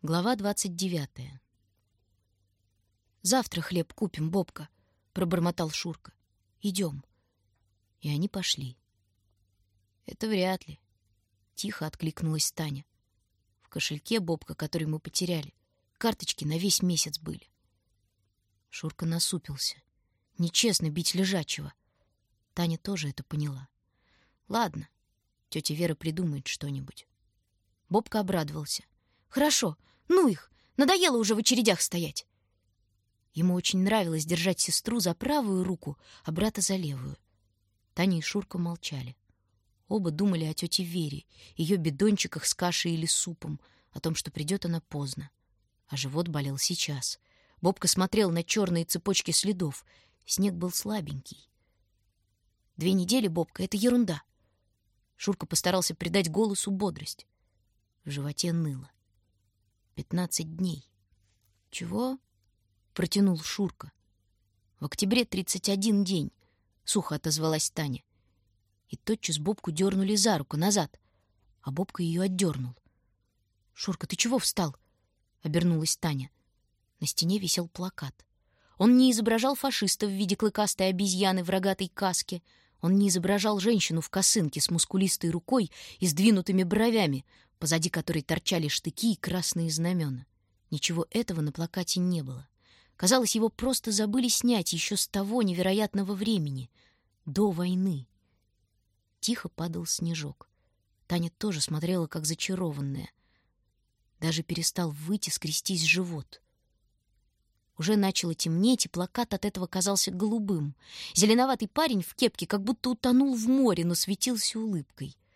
Глава двадцать девятая. «Завтра хлеб купим, Бобка», — пробормотал Шурка. «Идем». И они пошли. «Это вряд ли», — тихо откликнулась Таня. «В кошельке Бобка, который мы потеряли, карточки на весь месяц были». Шурка насупился. Нечестно бить лежачего. Таня тоже это поняла. «Ладно, тетя Вера придумает что-нибудь». Бобка обрадовался. «Хорошо, ну их! Надоело уже в очередях стоять!» Ему очень нравилось держать сестру за правую руку, а брата за левую. Таня и Шурка молчали. Оба думали о тете Вере, ее бидончиках с кашей или супом, о том, что придет она поздно. А живот болел сейчас. Бобка смотрел на черные цепочки следов. Снег был слабенький. Две недели, Бобка, — это ерунда. Шурка постарался придать голосу бодрость. В животе ныло. Пятнадцать дней. Чего? Протянул Шурка. В октябре тридцать один день. Сухо отозвалась Таня. И тотчас Бобку дернули за руку назад, а Бобка ее отдернул. «Шурка, ты чего встал?» — обернулась Таня. На стене висел плакат. Он не изображал фашиста в виде клыкастой обезьяны в рогатой каске. Он не изображал женщину в косынке с мускулистой рукой и сдвинутыми бровями, позади которой торчали штыки и красные знамена. Ничего этого на плакате не было. Казалось, его просто забыли снять еще с того невероятного времени, до войны. Тихо падал снежок. Таня тоже смотрела, как зачарованная. Даже перестал выйти, скрестись живот. Уже начало темнеть, и плакат от этого казался голубым. Зеленоватый парень в кепке как будто утонул в море, но светился улыбкой —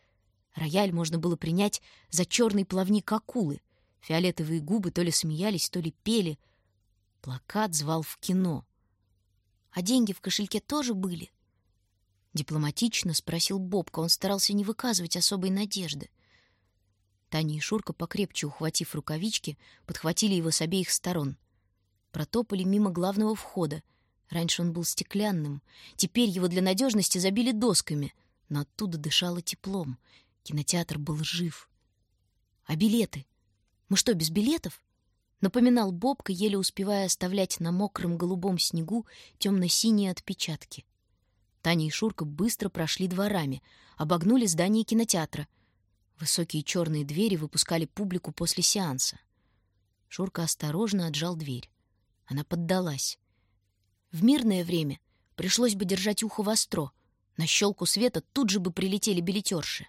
Рояль можно было принять за черный плавник акулы. Фиолетовые губы то ли смеялись, то ли пели. Плакат звал в кино. «А деньги в кошельке тоже были?» Дипломатично спросил Бобка. Он старался не выказывать особой надежды. Таня и Шурка, покрепче ухватив рукавички, подхватили его с обеих сторон. Протопали мимо главного входа. Раньше он был стеклянным. Теперь его для надежности забили досками, но оттуда дышало теплом. Кинотеатр был жив. А билеты? Мы что, без билетов? Напоминал Бобка, еле успевая оставлять на мокром голубом снегу темно-синие отпечатки. Таня и Шурка быстро прошли дворами, обогнули здание кинотеатра. Высокие черные двери выпускали публику после сеанса. Шурка осторожно отжал дверь. Она поддалась. В мирное время пришлось бы держать ухо востро. На щелку света тут же бы прилетели билетерши.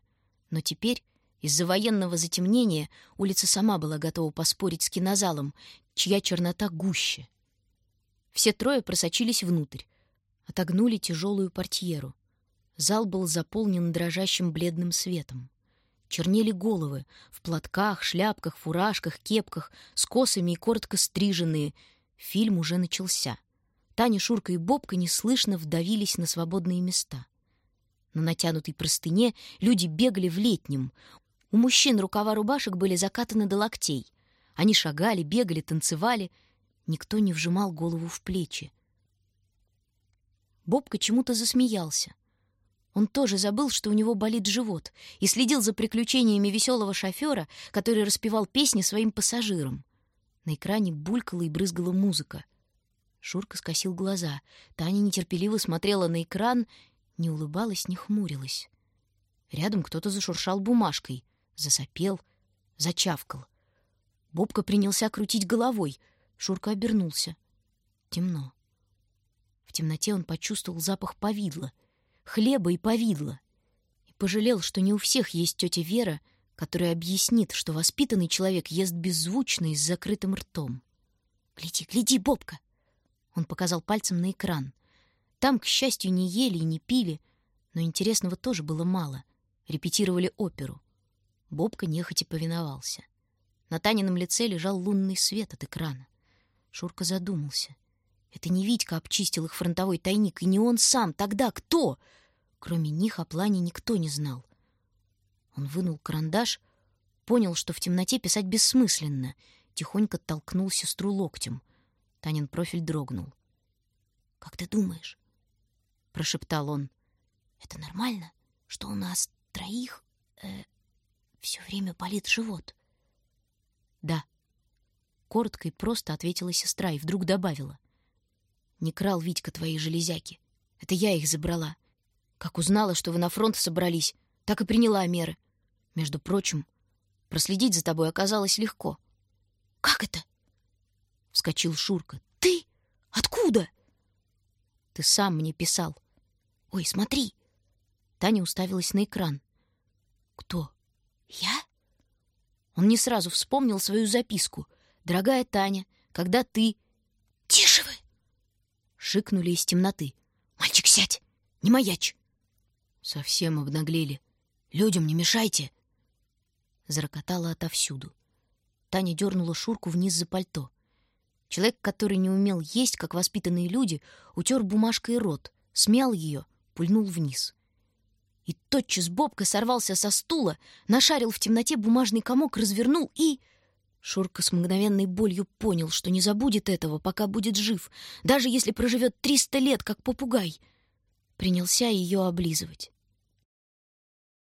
Но теперь, из-за военного затемнения, улица сама была готова поспорить с кинозалом, чья чернота гуще. Все трое просочились внутрь, отогнули тяжелую портьеру. Зал был заполнен дрожащим бледным светом. Чернели головы в платках, шляпках, фуражках, кепках, с косами и коротко стриженные. Фильм уже начался. Таня, Шурка и Бобка неслышно вдавились на свободные места. На натянутой простыне люди бегали в летнем. У мужчин рукава рубашек были закатаны до локтей. Они шагали, бегали, танцевали. Никто не вжимал голову в плечи. Бобка чему-то засмеялся. Он тоже забыл, что у него болит живот, и следил за приключениями веселого шофера, который распевал песни своим пассажирам. На экране булькала и брызгала музыка. Шурка скосил глаза. Таня нетерпеливо смотрела на экран не улыбалась, не хмурилась. Рядом кто-то зашуршал бумажкой, засопел, зачавкал. Бобка принялся крутить головой. Шурка обернулся. Темно. В темноте он почувствовал запах повидла, хлеба и повидла. И пожалел, что не у всех есть тетя Вера, которая объяснит, что воспитанный человек ест беззвучно и с закрытым ртом. «Гляди, гляди, Бобка!» Он показал пальцем на экран. Там, к счастью, не ели и не пили, но интересного тоже было мало. Репетировали оперу. Бобка нехотя повиновался. На Танином лице лежал лунный свет от экрана. Шурка задумался. Это не Витька обчистил их фронтовой тайник, и не он сам. Тогда кто? Кроме них о плане никто не знал. Он вынул карандаш, понял, что в темноте писать бессмысленно, тихонько толкнул сестру локтем. Танин профиль дрогнул. «Как ты думаешь, — прошептал он. «Это нормально, что у нас троих э, все время болит живот?» «Да», Коротко и просто ответила сестра и вдруг добавила. «Не крал Витька твои железяки. Это я их забрала. Как узнала, что вы на фронт собрались, так и приняла меры. Между прочим, проследить за тобой оказалось легко». «Как это?» — вскочил Шурка. «Ты? Откуда?» «Ты сам мне писал». «Ой, смотри!» Таня уставилась на экран. «Кто? Я?» Он не сразу вспомнил свою записку. «Дорогая Таня, когда ты...» «Тише вы!» Шикнули из темноты. «Мальчик, сядь! Не маячь!» Совсем обнаглели. «Людям не мешайте!» Зарокотало отовсюду. Таня дернула Шурку вниз за пальто. Человек, который не умел есть, как воспитанные люди, утер бумажкой рот, смял ее, пульнул вниз. И тотчас Бобка сорвался со стула, нашарил в темноте бумажный комок, развернул и... Шурка с мгновенной болью понял, что не забудет этого, пока будет жив, даже если проживет триста лет, как попугай. Принялся ее облизывать.